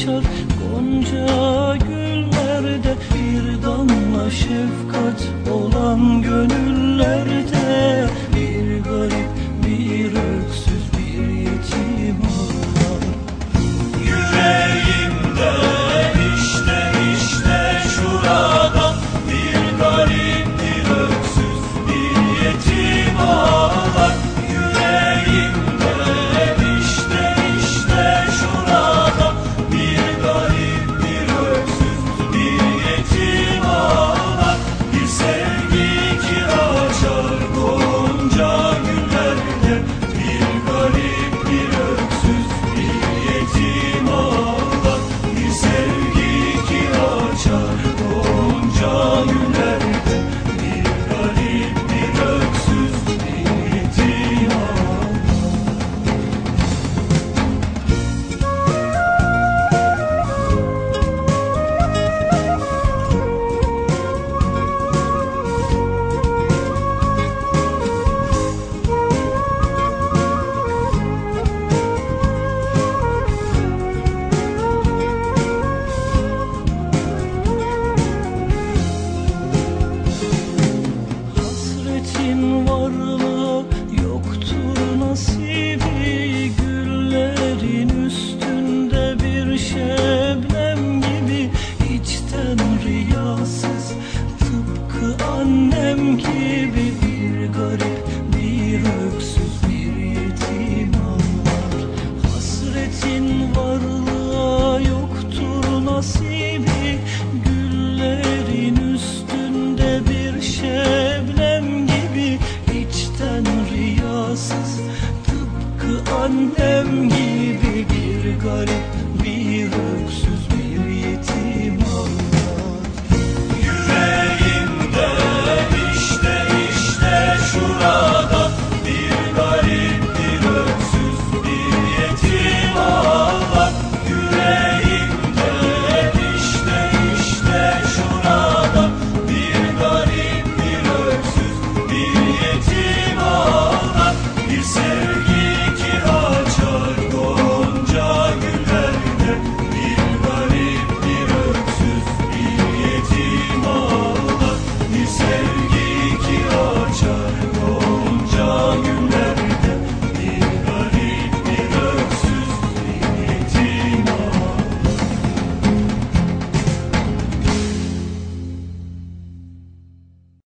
children. Senin varlığı yoktur nasip. annem gibi bir garip bir öksüz